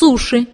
суши.